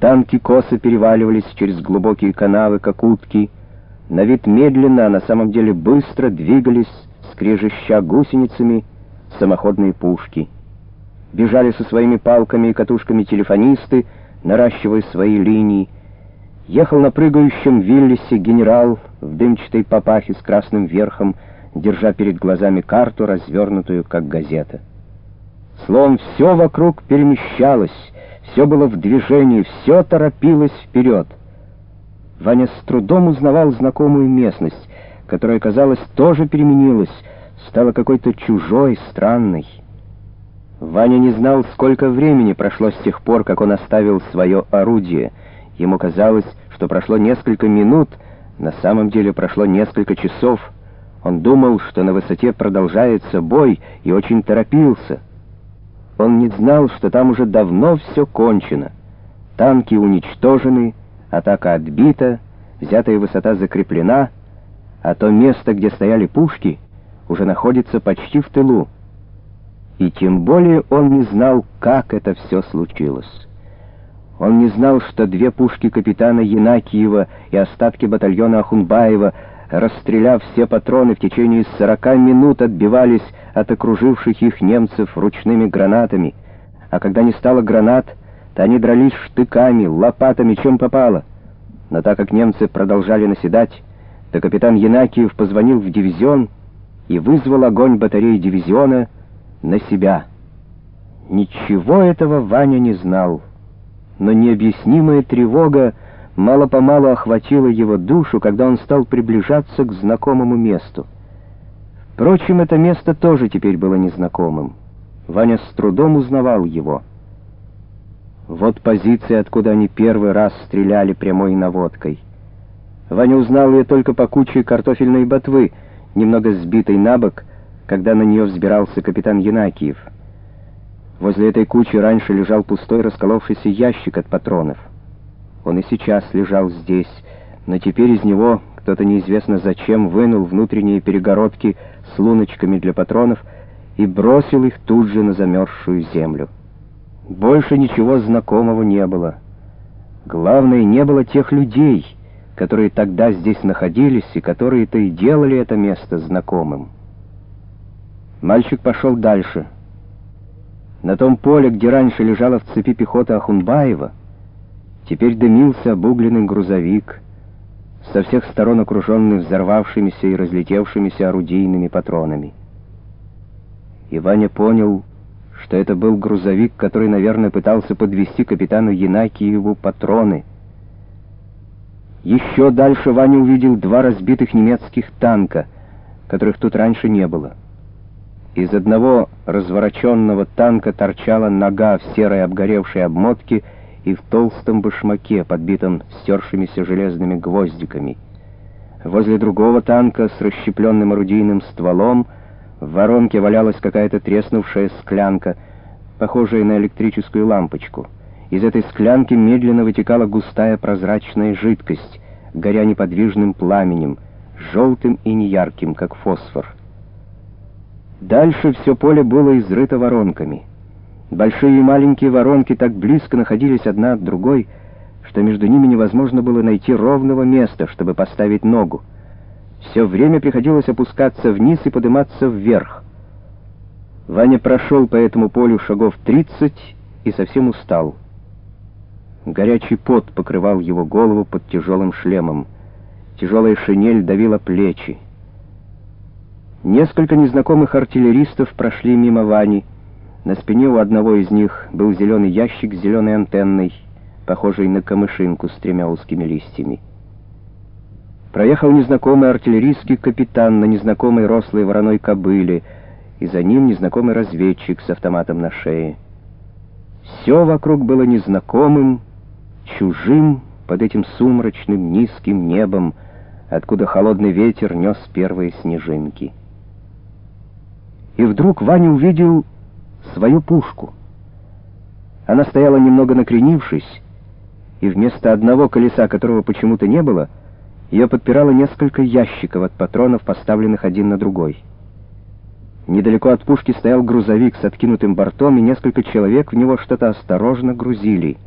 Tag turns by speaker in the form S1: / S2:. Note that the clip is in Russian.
S1: Танки косо переваливались через глубокие канавы, как утки. На вид медленно, а на самом деле быстро двигались, скрежеща гусеницами, самоходные пушки. Бежали со своими палками и катушками телефонисты, наращивая свои линии. Ехал на прыгающем Виллисе генерал в дымчатой папахе с красным верхом, держа перед глазами карту, развернутую как газета. Словом, все вокруг перемещалось, все было в движении, все торопилось вперед. Ваня с трудом узнавал знакомую местность, которая, казалось, тоже переменилась, стала какой-то чужой, странной. Ваня не знал, сколько времени прошло с тех пор, как он оставил свое орудие. Ему казалось, что прошло несколько минут, на самом деле прошло несколько часов. Он думал, что на высоте продолжается бой, и очень торопился. Он не знал, что там уже давно все кончено. Танки уничтожены, атака отбита, взятая высота закреплена, а то место, где стояли пушки, уже находится почти в тылу. И тем более он не знал, как это все случилось. Он не знал, что две пушки капитана Янакиева и остатки батальона Ахунбаева, расстреляв все патроны в течение 40 минут, отбивались от окруживших их немцев ручными гранатами, а когда не стало гранат, то они дрались штыками, лопатами, чем попало. Но так как немцы продолжали наседать, то капитан Янакиев позвонил в дивизион и вызвал огонь батареи дивизиона на себя. Ничего этого Ваня не знал, но необъяснимая тревога мало-помалу охватила его душу, когда он стал приближаться к знакомому месту. Впрочем, это место тоже теперь было незнакомым. Ваня с трудом узнавал его. Вот позиция, откуда они первый раз стреляли прямой наводкой. Ваня узнал ее только по куче картофельной ботвы, немного сбитой на бок, когда на нее взбирался капитан Янакиев. Возле этой кучи раньше лежал пустой расколовшийся ящик от патронов. Он и сейчас лежал здесь, но теперь из него кто-то неизвестно зачем вынул внутренние перегородки с луночками для патронов и бросил их тут же на замерзшую землю. Больше ничего знакомого не было. Главное, не было тех людей, которые тогда здесь находились и которые-то и делали это место знакомым. Мальчик пошел дальше. На том поле, где раньше лежала в цепи пехота Ахунбаева, теперь дымился обугленный грузовик, со всех сторон окруженный взорвавшимися и разлетевшимися орудийными патронами. И Ваня понял, что это был грузовик, который, наверное, пытался подвести капитану Янакиеву патроны. Еще дальше Ваня увидел два разбитых немецких танка, которых тут раньше не было. Из одного развороченного танка торчала нога в серой обгоревшей обмотке и в толстом башмаке, подбитом стершимися железными гвоздиками. Возле другого танка с расщепленным орудийным стволом в воронке валялась какая-то треснувшая склянка, похожая на электрическую лампочку. Из этой склянки медленно вытекала густая прозрачная жидкость, горя неподвижным пламенем, желтым и неярким, как фосфор. Дальше все поле было изрыто воронками — Большие и маленькие воронки так близко находились одна от другой, что между ними невозможно было найти ровного места, чтобы поставить ногу. Все время приходилось опускаться вниз и подниматься вверх. Ваня прошел по этому полю шагов тридцать и совсем устал. Горячий пот покрывал его голову под тяжелым шлемом. Тяжелая шинель давила плечи. Несколько незнакомых артиллеристов прошли мимо Вани, на спине у одного из них был зеленый ящик с зеленой антенной, похожий на камышинку с тремя узкими листьями. Проехал незнакомый артиллерийский капитан на незнакомой рослой вороной кобыле, и за ним незнакомый разведчик с автоматом на шее. Все вокруг было незнакомым, чужим под этим сумрачным низким небом, откуда холодный ветер нес первые снежинки. И вдруг Ваня увидел свою пушку. Она стояла немного накренившись, и вместо одного колеса, которого почему-то не было, ее подпирало несколько ящиков от патронов, поставленных один на другой. Недалеко от пушки стоял грузовик с откинутым бортом, и несколько человек в него что-то осторожно грузили —